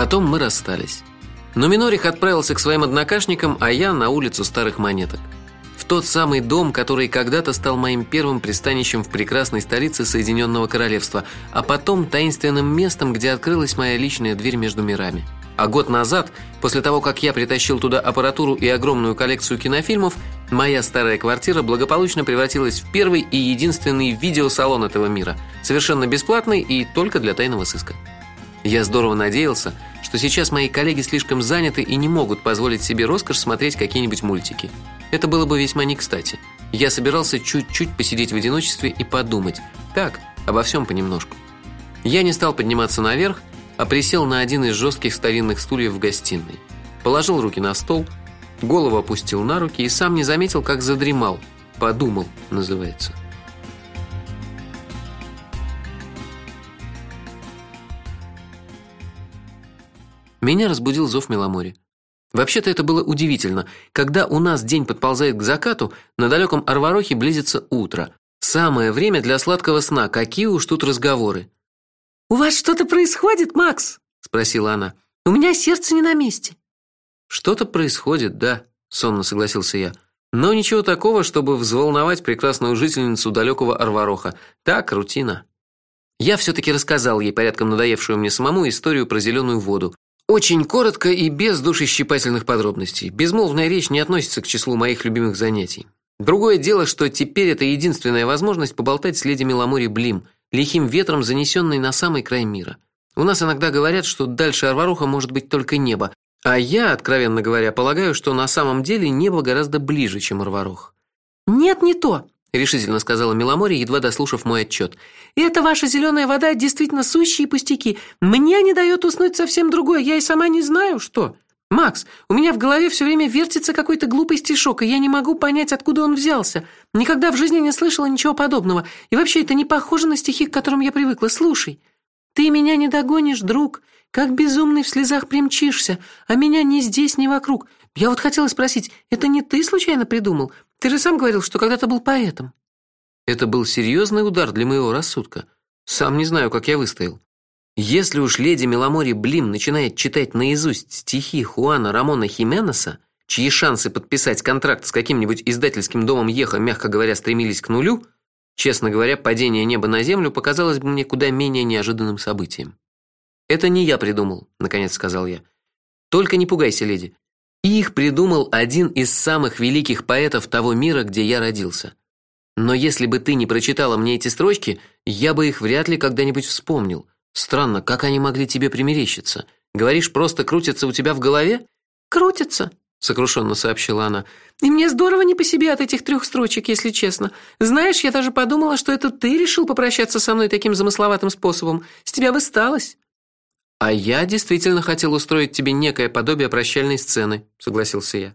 Потом мы расстались. Но Минорих отправился к своим однокашникам, а я на улицу старых монеток. В тот самый дом, который когда-то стал моим первым пристанищем в прекрасной столице Соединенного Королевства, а потом таинственным местом, где открылась моя личная дверь между мирами. А год назад, после того, как я притащил туда аппаратуру и огромную коллекцию кинофильмов, моя старая квартира благополучно превратилась в первый и единственный видеосалон этого мира, совершенно бесплатный и только для тайного сыска. Я здорово надеялся, что сейчас мои коллеги слишком заняты и не могут позволить себе роскошь смотреть какие-нибудь мультики. Это было бы весьма не кстати. Я собирался чуть-чуть посидеть в одиночестве и подумать. Так, обо всем понемножку. Я не стал подниматься наверх, а присел на один из жестких старинных стульев в гостиной. Положил руки на стол, голову опустил на руки и сам не заметил, как задремал. Подумал, называется. Меня разбудил зов Меломори. Вообще-то это было удивительно. Когда у нас день подползает к закату, на далеком Арварохе близится утро. Самое время для сладкого сна. Какие уж тут разговоры. У вас что-то происходит, Макс? спросила она. У меня сердце не на месте. Что-то происходит, да, сонно согласился я. Но ничего такого, чтобы взволновать прекрасную жительницу далекого Арвароха. Так, рутина. Я все таки рассказал ей порядком надоевшую мне самому историю про зеленую воду, очень коротко и без душещипательных подробностей. Безмолвная речь не относится к числу моих любимых занятий. Другое дело, что теперь это единственная возможность поболтать с леди Миламори Блим, лихим ветром занесенной на самый край мира. У нас иногда говорят, что дальше Арваруха может быть только небо, а я, откровенно говоря, полагаю, что на самом деле небо гораздо ближе, чем Арварух. Нет, не то решительно сказала Миломори, едва дослушав мой отчет. "Это ваша зеленая вода действительно сущие пустяки. Мне не дает уснуть совсем другое. Я и сама не знаю, что. Макс, у меня в голове все время вертится какой-то глупый стишок, и я не могу понять, откуда он взялся. Никогда в жизни не слышала ничего подобного. И вообще это не похоже на стихи, к которым я привыкла. Слушай. Ты меня не догонишь, друг, как безумный в слезах примчишься, а меня ни здесь, ни вокруг. Я вот хотела спросить, это не ты случайно придумал? Ты же сам говорил, что когда-то был поэтом. Это был серьезный удар для моего рассудка. Сам не знаю, как я выстоял. Если уж леди Меломори Блим начинает читать наизусть стихи Хуана Рамона Хименеса, чьи шансы подписать контракт с каким-нибудь издательским домом Еха, мягко говоря, стремились к нулю, честно говоря, падение неба на землю показалось бы мне куда менее неожиданным событием. Это не я придумал, наконец сказал я. Только не пугайся, леди. Их придумал один из самых великих поэтов того мира, где я родился. Но если бы ты не прочитала мне эти строчки, я бы их вряд ли когда-нибудь вспомнил. Странно, как они могли тебе примерещиться? Говоришь, просто крутятся у тебя в голове? Крутятся, сокрушенно сообщила она. И мне здорово не по себе от этих трех строчек, если честно. Знаешь, я даже подумала, что это ты решил попрощаться со мной таким замысловатым способом. С тебя бы сталось. А я действительно хотел устроить тебе некое подобие прощальной сцены, согласился я.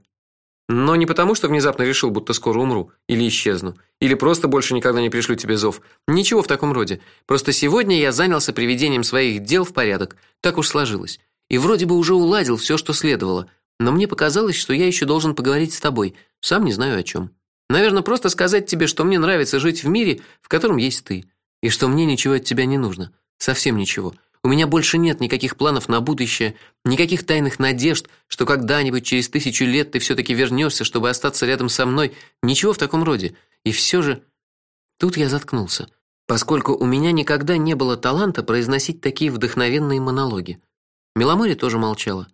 Но не потому, что внезапно решил, будто скоро умру или исчезну, или просто больше никогда не пришлю тебе зов. Ничего в таком роде. Просто сегодня я занялся приведением своих дел в порядок. Так уж сложилось. И вроде бы уже уладил все, что следовало, но мне показалось, что я еще должен поговорить с тобой. Сам не знаю о чем. Наверное, просто сказать тебе, что мне нравится жить в мире, в котором есть ты, и что мне ничего от тебя не нужно. Совсем ничего. У меня больше нет никаких планов на будущее, никаких тайных надежд, что когда-нибудь через тысячу лет ты все таки вернешься, чтобы остаться рядом со мной. Ничего в таком роде. И все же тут я заткнулся, поскольку у меня никогда не было таланта произносить такие вдохновенные монологи. Меломори тоже молчала.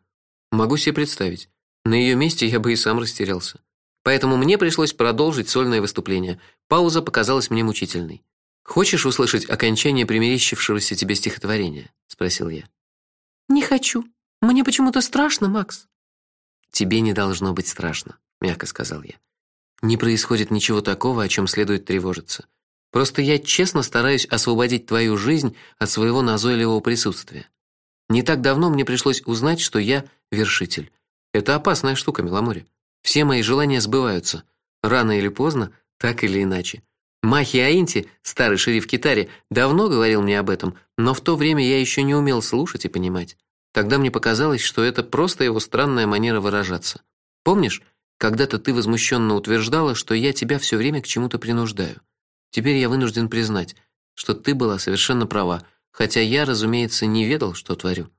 Могу себе представить. На ее месте я бы и сам растерялся. Поэтому мне пришлось продолжить сольное выступление. Пауза показалась мне мучительной. Хочешь услышать окончание примерещившегося тебе стихотворения, спросил я. Не хочу. Мне почему-то страшно, Макс. Тебе не должно быть страшно, мягко сказал я. Не происходит ничего такого, о чем следует тревожиться. Просто я честно стараюсь освободить твою жизнь от своего назойливого присутствия. Не так давно мне пришлось узнать, что я вершитель. Это опасная штука, Миломори. Все мои желания сбываются рано или поздно, так или иначе. Махи Аинти, старый шериф Китари, давно говорил мне об этом, но в то время я еще не умел слушать и понимать. Тогда мне показалось, что это просто его странная манера выражаться. Помнишь, когда-то ты возмущенно утверждала, что я тебя все время к чему-то принуждаю. Теперь я вынужден признать, что ты была совершенно права, хотя я, разумеется, не ведал, что творю.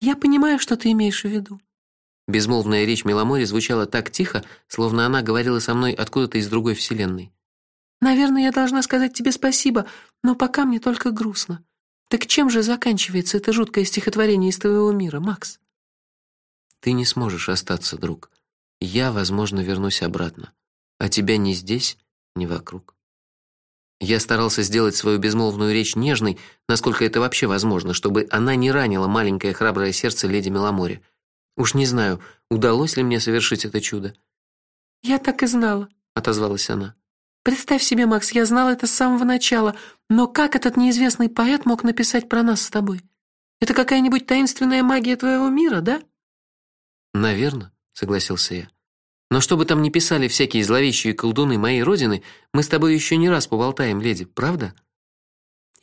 Я понимаю, что ты имеешь в виду. Безмолвная речь Меломори звучала так тихо, словно она говорила со мной откуда-то из другой вселенной. Наверное, я должна сказать тебе спасибо, но пока мне только грустно. Так чем же заканчивается это жуткое стихотворение из твоего мира, Макс? Ты не сможешь остаться, друг. Я, возможно, вернусь обратно, а тебя ни здесь, ни вокруг. Я старался сделать свою безмолвную речь нежной, насколько это вообще возможно, чтобы она не ранила маленькое храброе сердце леди Меломори. Уж не знаю, удалось ли мне совершить это чудо. Я так и знала, отозвалась она. Представь себе, Макс, я знала это с самого начала, но как этот неизвестный поэт мог написать про нас с тобой? Это какая-нибудь таинственная магия твоего мира, да? Наверно, согласился я. Но что бы там ни писали всякие зловещие колдуны моей родины, мы с тобой еще не раз поболтаем, леди, правда?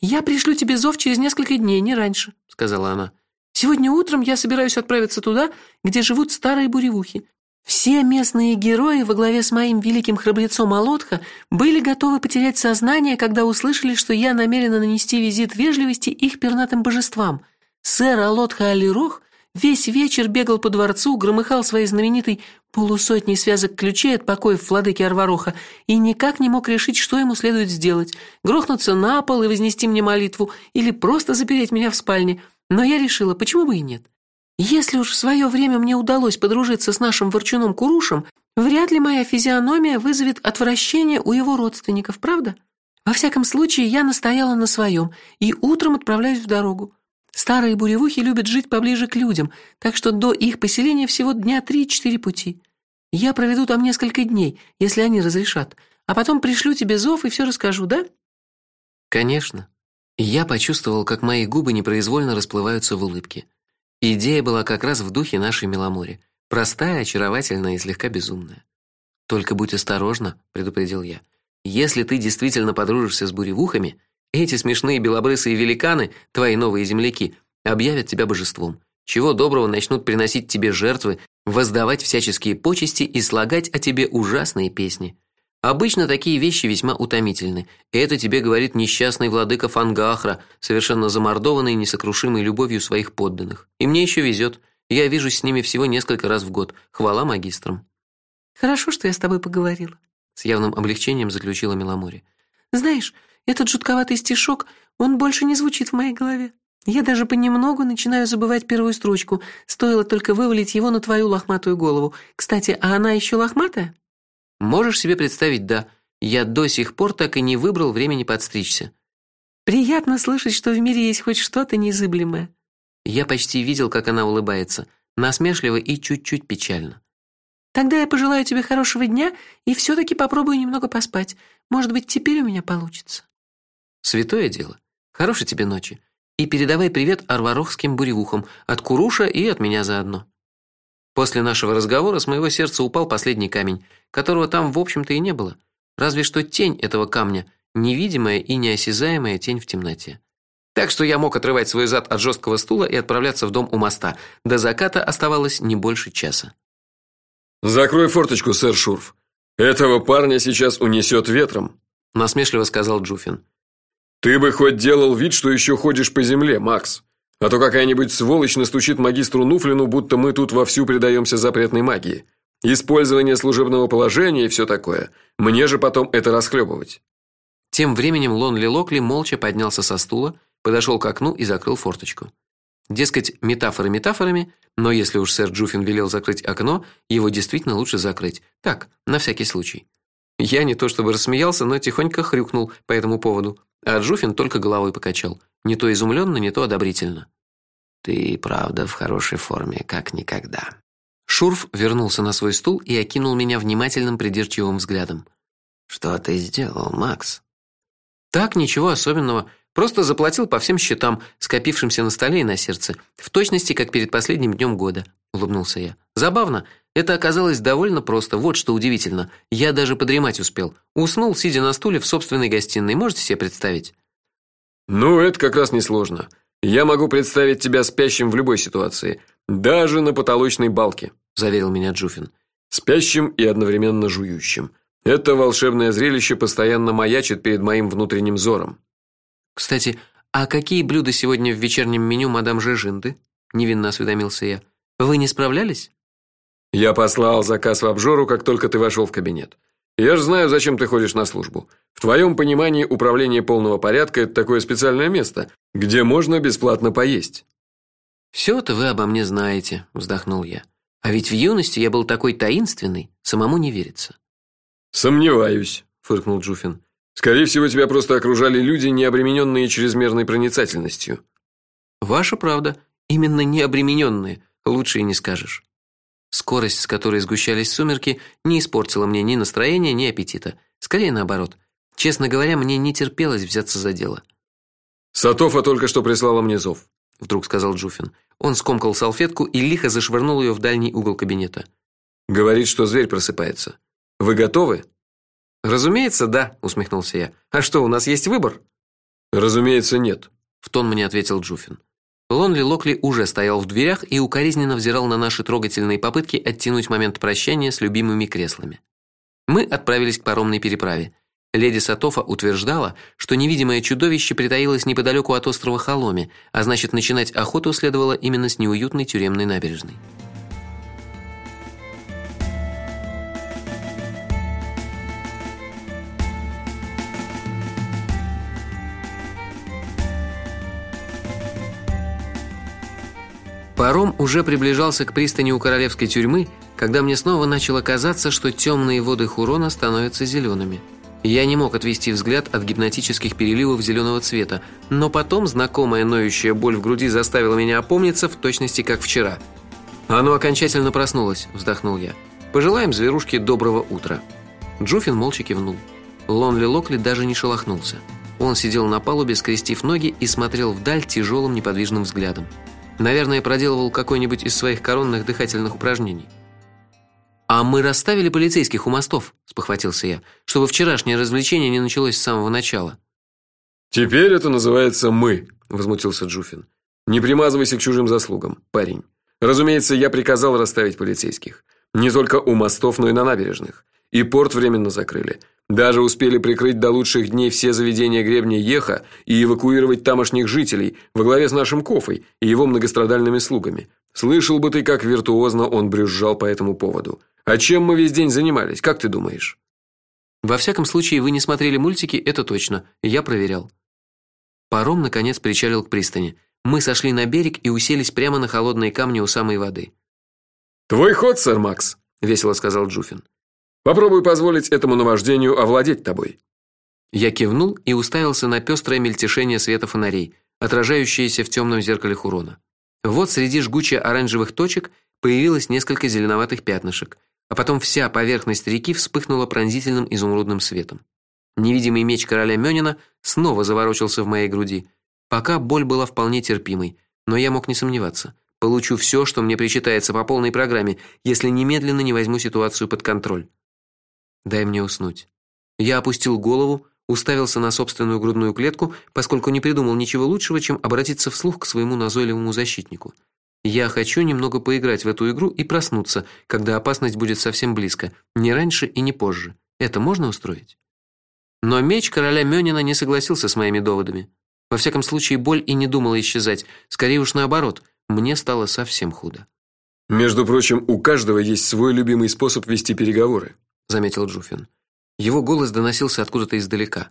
Я пришлю тебе зов через несколько дней, не раньше, сказала она. Сегодня утром я собираюсь отправиться туда, где живут старые буревухи. Все местные герои во главе с моим великим храбрецом Алотха были готовы потерять сознание, когда услышали, что я намерена нанести визит вежливости их пернатым божествам. Сэр Алотха Алирох весь вечер бегал по дворцу, громыхал своей знаменитой полусотней связок ключей от покоев владыки Арвароха и никак не мог решить, что ему следует сделать: грохнуться на пол и вознести мне молитву или просто запереть меня в спальне. Но я решила, почему бы и нет? Если уж в свое время мне удалось подружиться с нашим ворчуном Курушем, вряд ли моя физиономия вызовет отвращение у его родственников, правда? Во всяком случае, я настояла на своем и утром отправляюсь в дорогу. Старые буревухи любят жить поближе к людям, так что до их поселения всего дня три-четыре пути. Я проведу там несколько дней, если они разрешат, а потом пришлю тебе зов и все расскажу, да? Конечно. Я почувствовал, как мои губы непроизвольно расплываются в улыбке. Идея была как раз в духе нашей Меломори, простая, очаровательная и слегка безумная. Только будь осторожна, предупредил я. Если ты действительно подружишься с буревухами, эти смешные белобрысые великаны, твои новые земляки, объявят тебя божеством. Чего доброго начнут приносить тебе жертвы, воздавать всяческие почести и слагать о тебе ужасные песни. Обычно такие вещи весьма утомительны. Это тебе говорит несчастный владыка Фангахра, совершенно замордованный несокрушимой любовью своих подданных. И мне еще везет. Я вижусь с ними всего несколько раз в год. Хвала магистрам. Хорошо, что я с тобой поговорила, с явным облегчением заключила Миломори. Знаешь, этот жутковатый стишок, он больше не звучит в моей голове. Я даже понемногу начинаю забывать первую строчку. Стоило только вывалить его на твою лохматую голову. Кстати, а она еще лохматая? Можешь себе представить, да. Я до сих пор так и не выбрал времени подстричься. Приятно слышать, что в мире есть хоть что-то незыблемое. Я почти видел, как она улыбается, насмешливо и чуть-чуть печально. Тогда я пожелаю тебе хорошего дня и все таки попробую немного поспать. Может быть, теперь у меня получится. Святое дело. Хорошей тебе ночи. И передавай привет арварохским буревухам от Куруша и от меня заодно. После нашего разговора с моего сердца упал последний камень, которого там в общем-то и не было. Разве что тень этого камня, невидимая и неосязаемая тень в темноте. Так что я мог отрывать свой зад от жесткого стула и отправляться в дом у моста. До заката оставалось не больше часа. Закрой форточку, сэр Шурф. Этого парня сейчас унесет ветром, насмешливо сказал Джуфин. Ты бы хоть делал вид, что еще ходишь по земле, Макс. А то какая-нибудь сволочь настучит магистру Нуфлину, будто мы тут вовсю предаемся запретной магии. Использование служебного положения и все такое. Мне же потом это расхлебывать. Тем временем Лонли Локли молча поднялся со стула, подошел к окну и закрыл форточку. Дескать, метафоры метафорами, но если уж сэр Джуфин велел закрыть окно, его действительно лучше закрыть. Так, на всякий случай. Я не то чтобы рассмеялся, но тихонько хрюкнул по этому поводу. А Джуфин только головой покачал, не то изумленно, не то одобрительно. Ты правда в хорошей форме, как никогда. Шурф вернулся на свой стул и окинул меня внимательным придирчивым взглядом. Что ты сделал, Макс? Так ничего особенного, просто заплатил по всем счетам, скопившимся на столе и на сердце, в точности как перед последним днем года, улыбнулся я. Забавно, это оказалось довольно просто. Вот что удивительно. Я даже подремать успел. Уснул, сидя на стуле в собственной гостиной. Можете себе представить? Ну, это как раз несложно. Я могу представить тебя спящим в любой ситуации, даже на потолочной балке, заверил меня Джуфин. Спящим и одновременно жующим. Это волшебное зрелище постоянно маячит перед моим внутренним взором. Кстати, а какие блюда сегодня в вечернем меню мадам Жежинды? невинно осведомился я. Вы не справлялись? Я послал заказ в обжору, как только ты вошел в кабинет. Я же знаю, зачем ты ходишь на службу. В твоем понимании управление полного порядка это такое специальное место, где можно бесплатно поесть. все это вы обо мне знаете, вздохнул я. А ведь в юности я был такой таинственный, самому не верится. Сомневаюсь, фыркнул Джуфин. Скорее всего, тебя просто окружали люди, не обремененные чрезмерной проницательностью. Ваша правда, именно не обремененные, лучше и не скажешь. Скорость, с которой сгущались сумерки, не испортила мне ни настроения, ни аппетита. Скорее наоборот. Честно говоря, мне не терпелось взяться за дело. Сатофа только что прислала мне зов, вдруг сказал Джуфин. Он скомкал салфетку и лихо зашвырнул ее в дальний угол кабинета. Говорит, что зверь просыпается. Вы готовы? Разумеется, да, усмехнулся я. А что, у нас есть выбор? Разумеется, нет, в тон мне ответил Джуфин. Лонли Локли уже стоял в дверях и укоризненно взирал на наши трогательные попытки оттянуть момент прощания с любимыми креслами. Мы отправились к паромной переправе. Леди Сатофа утверждала, что невидимое чудовище притаилось неподалеку от острова Халоми, а значит, начинать охоту следовало именно с неуютной тюремной набережной. Паром уже приближался к пристани у королевской тюрьмы, когда мне снова начало казаться, что темные воды Хурона становятся зелеными. Я не мог отвести взгляд от гипнотических переливов зеленого цвета, но потом знакомая ноющая боль в груди заставила меня опомниться в точности как вчера. Оно окончательно проснулось, вздохнул я. Пожелаем зверушке доброго утра. Джуфин молча кивнул. Лонли Локли даже не шелохнулся. Он сидел на палубе, скрестив ноги и смотрел вдаль тяжелым неподвижным взглядом. Наверное, проделывал какой-нибудь из своих коронных дыхательных упражнений. А мы расставили полицейских у мостов, спохватился я, чтобы вчерашнее развлечение не началось с самого начала. Теперь это называется мы, возмутился Джуфин. Не примазывайся к чужим заслугам, парень. Разумеется, я приказал расставить полицейских, не только у мостов, но и на набережных. И порт временно закрыли. Даже успели прикрыть до лучших дней все заведения гребня Еха и эвакуировать тамошних жителей во главе с нашим Кофой и его многострадальными слугами. Слышал бы ты, как виртуозно он брюзжал по этому поводу. А чем мы весь день занимались, как ты думаешь? Во всяком случае, вы не смотрели мультики, это точно. Я проверял. Паром наконец причалил к пристани. Мы сошли на берег и уселись прямо на холодные камни у самой воды. Твой ход, сэр Макс, весело сказал Джуфин. Попробуй позволить этому наваждению овладеть тобой. Я кивнул и уставился на пестрое мельтешение света фонарей, отражающееся в темном зеркале Хурона. Вот среди жгуче оранжевых точек появилось несколько зеленоватых пятнышек, а потом вся поверхность реки вспыхнула пронзительным изумрудным светом. Невидимый меч короля Мёнина снова заворочился в моей груди. Пока боль была вполне терпимой, но я мог не сомневаться. Получу все, что мне причитается по полной программе, если немедленно не возьму ситуацию под контроль. Дай мне уснуть. Я опустил голову, уставился на собственную грудную клетку, поскольку не придумал ничего лучшего, чем обратиться вслух к своему назойливому защитнику. Я хочу немного поиграть в эту игру и проснуться, когда опасность будет совсем близко, не раньше и не позже. Это можно устроить? Но меч короля Мёнина не согласился с моими доводами. Во всяком случае, боль и не думала исчезать, скорее уж наоборот. Мне стало совсем худо. Между прочим, у каждого есть свой любимый способ вести переговоры заметил Джуфин. Его голос доносился откуда-то издалека.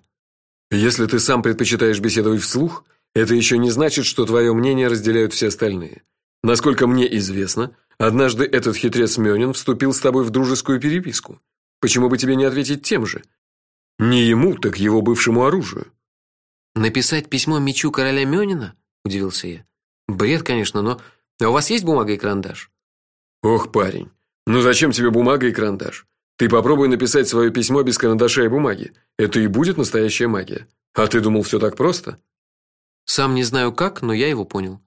Если ты сам предпочитаешь беседовать вслух, это еще не значит, что твое мнение разделяют все остальные. Насколько мне известно, однажды этот хитрец Мёнин вступил с тобой в дружескую переписку. Почему бы тебе не ответить тем же? Не ему, так его бывшему оружию. Написать письмо мечу короля Мёнина? удивился я. Бред, конечно, но а у вас есть бумага и карандаш? Ох, парень. Ну зачем тебе бумага и карандаш? Ты попробуй написать свое письмо без карандаша и бумаги. Это и будет настоящая магия. А ты думал все так просто? Сам не знаю как, но я его понял.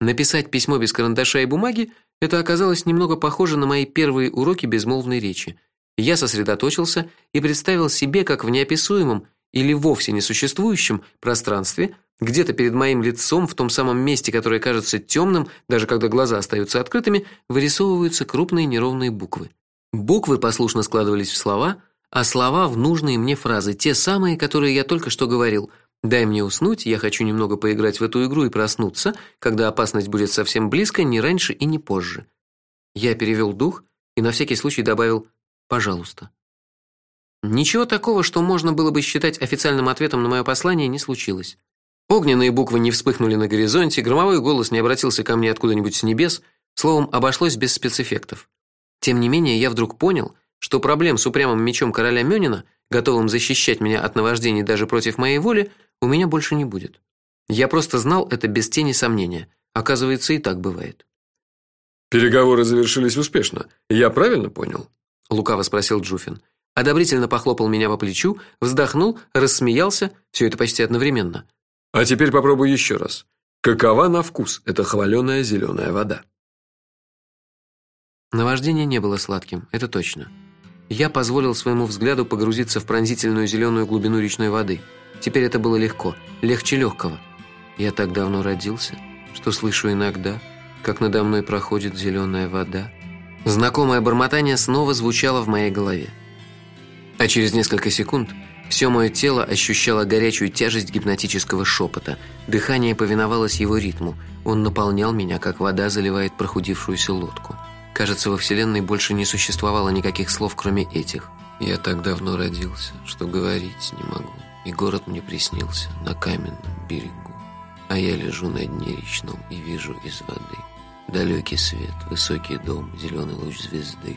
Написать письмо без карандаша и бумаги это оказалось немного похоже на мои первые уроки безмолвной речи. Я сосредоточился и представил себе, как в неописуемом или вовсе несуществующем пространстве, где-то перед моим лицом, в том самом месте, которое кажется темным, даже когда глаза остаются открытыми, вырисовываются крупные неровные буквы. Буквы послушно складывались в слова, а слова в нужные мне фразы, те самые, которые я только что говорил. Дай мне уснуть, я хочу немного поиграть в эту игру и проснуться, когда опасность будет совсем близко, не раньше и не позже. Я перевел дух и на всякий случай добавил: "Пожалуйста". Ничего такого, что можно было бы считать официальным ответом на мое послание, не случилось. Огненные буквы не вспыхнули на горизонте, громовой голос не обратился ко мне откуда-нибудь с небес, словом, обошлось без спецэффектов. Тем не менее, я вдруг понял, что проблем с упрямым мечом короля Мёнина, готовым защищать меня от наваждений даже против моей воли, у меня больше не будет. Я просто знал это без тени сомнения. Оказывается, и так бывает. Переговоры завершились успешно. Я правильно понял? лукаво спросил Джуфин. Одобрительно похлопал меня по плечу, вздохнул, рассмеялся, все это почти одновременно. А теперь попробуй еще раз. Какова на вкус эта хваленая зеленая вода? Наваждение не было сладким, это точно. Я позволил своему взгляду погрузиться в пронзительную зеленую глубину речной воды. Теперь это было легко, легче легкого. Я так давно родился, что слышу иногда, как надо мной проходит зеленая вода. Знакомое бормотание снова звучало в моей голове. А через несколько секунд все мое тело ощущало горячую тяжесть гипнотического шепота. Дыхание повиновалось его ритму. Он наполнял меня, как вода заливает прохудившуюся лодку. Кажется, во вселенной больше не существовало никаких слов, кроме этих. Я так давно родился, что говорить не могу. И город мне приснился на каменном берегу. А я лежу на дне речном и вижу из воды далекий свет, высокий дом, зеленый луч звезды.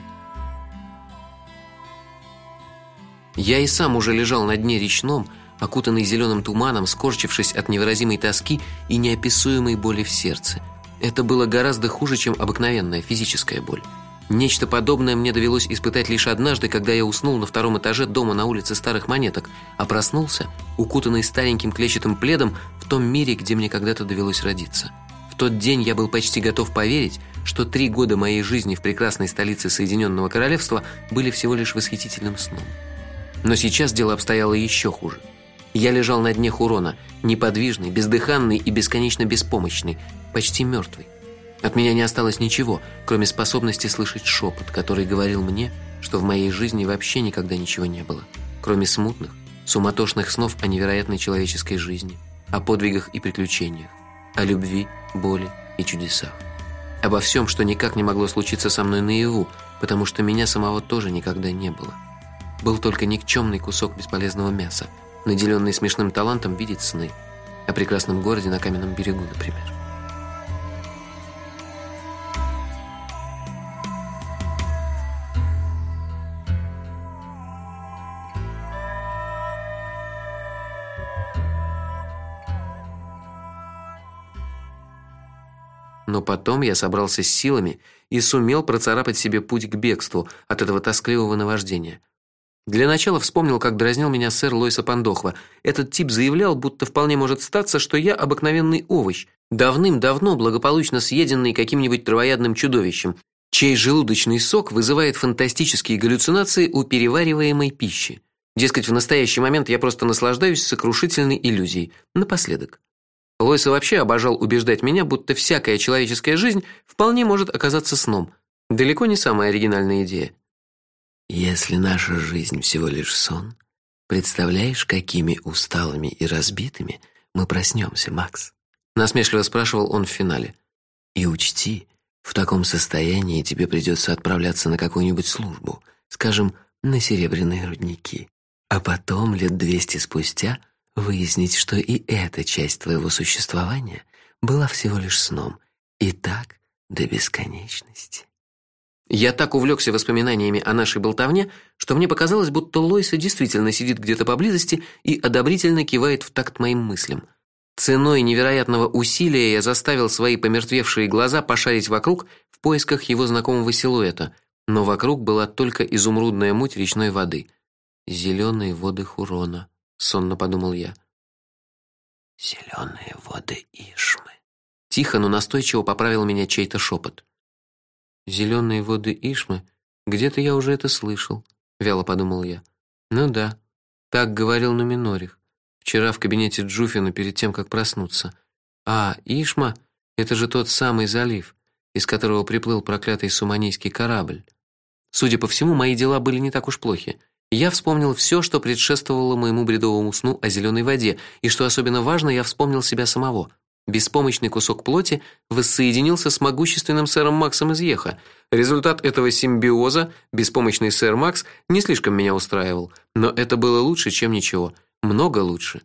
Я и сам уже лежал на дне речном, окутанный зеленым туманом, скорчившись от невыразимой тоски и неописуемой боли в сердце. Это было гораздо хуже, чем обыкновенная физическая боль. Нечто подобное мне довелось испытать лишь однажды, когда я уснул на втором этаже дома на улице Старых Монеток, а проснулся, укутанный стареньким клетчатым пледом в том мире, где мне когда-то довелось родиться. В тот день я был почти готов поверить, что три года моей жизни в прекрасной столице Соединенного Королевства были всего лишь восхитительным сном. Но сейчас дело обстояло еще хуже. Я лежал на дне Хурона, неподвижный, бездыханный и бесконечно беспомощный, почти мертвый. От меня не осталось ничего, кроме способности слышать шепот, который говорил мне, что в моей жизни вообще никогда ничего не было, кроме смутных, суматошных снов о невероятной человеческой жизни, о подвигах и приключениях, о любви, боли и чудесах. Обо всем, что никак не могло случиться со мной наяву, потому что меня самого тоже никогда не было был только никчемный кусок бесполезного мяса, наделенный смешным талантом видеть сны, о прекрасном городе на каменном берегу, например. Но потом я собрался с силами и сумел процарапать себе путь к бегству от этого тоскливого наваждения – для начала вспомнил, как дразнил меня сэр Лойса Пандохва. Этот тип заявлял, будто вполне может статься, что я обыкновенный овощ, давным-давно благополучно съеденный каким-нибудь травоядным чудовищем, чей желудочный сок вызывает фантастические галлюцинации у перевариваемой пищи. Дескать, в настоящий момент я просто наслаждаюсь сокрушительной иллюзией. Напоследок. Лойса вообще обожал убеждать меня, будто всякая человеческая жизнь вполне может оказаться сном. Далеко не самая оригинальная идея. Если наша жизнь всего лишь сон, представляешь, какими усталыми и разбитыми мы проснемся, Макс? Насмешливо спрашивал он в финале. И учти, в таком состоянии тебе придется отправляться на какую-нибудь службу, скажем, на серебряные рудники, а потом лет двести спустя выяснить, что и эта часть твоего существования была всего лишь сном, и так до бесконечности. Я так увлекся воспоминаниями о нашей болтовне, что мне показалось, будто Лойса действительно сидит где-то поблизости и одобрительно кивает в такт моим мыслям. Ценой невероятного усилия я заставил свои помертвевшие глаза пошарить вокруг в поисках его знакомого силуэта, но вокруг была только изумрудная муть речной воды. Зеленые воды Хурона, сонно подумал я. Зеленые воды Ишмы. Тихо, но настойчиво поправил меня чей-то шепот. Зеленые воды Ишмы, где-то я уже это слышал, вяло подумал я. Ну да, так говорил Нуминорих вчера в кабинете Джуфина перед тем, как проснуться. А, Ишма это же тот самый залив, из которого приплыл проклятый суманийский корабль. Судя по всему, мои дела были не так уж плохи. я вспомнил все, что предшествовало моему бредовому сну о зеленой воде, и что особенно важно, я вспомнил себя самого. Беспомощный кусок плоти воссоединился с могущественным сэром Максом из Еха. Результат этого симбиоза, беспомощный сэр Макс, не слишком меня устраивал, но это было лучше, чем ничего, много лучше.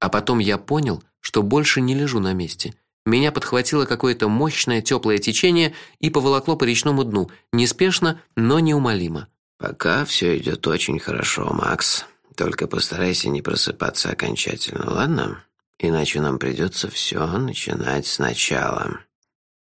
А потом я понял, что больше не лежу на месте. Меня подхватило какое-то мощное теплое течение и поволокло по речному дну, неспешно, но неумолимо. Пока все идет очень хорошо, Макс. Только постарайся не просыпаться окончательно, ладно? Иначе нам придется все начинать сначала.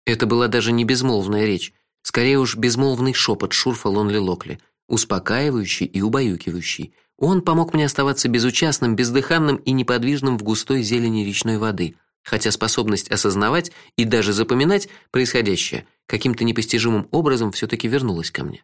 Это была даже не безмолвная речь, скорее уж безмолвный шепот Шурфа Лонли Локли, успокаивающий и убаюкивающий. Он помог мне оставаться безучастным, бездыханным и неподвижным в густой зелени речной воды, хотя способность осознавать и даже запоминать происходящее каким-то непостижимым образом все таки вернулась ко мне.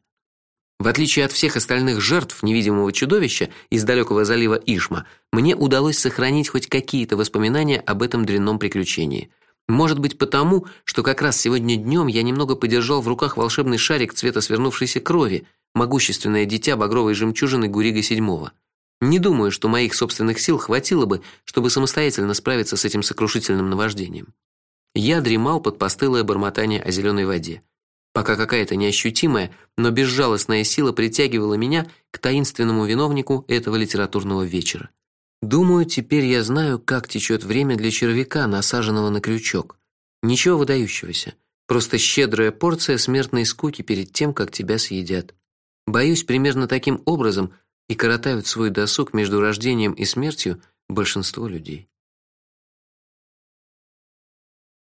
В отличие от всех остальных жертв невидимого чудовища из далекого залива Ишма, мне удалось сохранить хоть какие-то воспоминания об этом дрянном приключении. Может быть, потому, что как раз сегодня днем я немного подержал в руках волшебный шарик цвета свернувшейся крови, могущественное дитя багровой жемчужины Гурига VII. Не думаю, что моих собственных сил хватило бы, чтобы самостоятельно справиться с этим сокрушительным наваждением. Я дремал под постылое бормотание о зеленой воде пока какая-то неощутимая, но безжалостная сила притягивала меня к таинственному виновнику этого литературного вечера. Думаю, теперь я знаю, как течет время для червяка, насаженного на крючок. Ничего выдающегося, просто щедрая порция смертной скуки перед тем, как тебя съедят. Боюсь, примерно таким образом и коротают свой досуг между рождением и смертью большинство людей.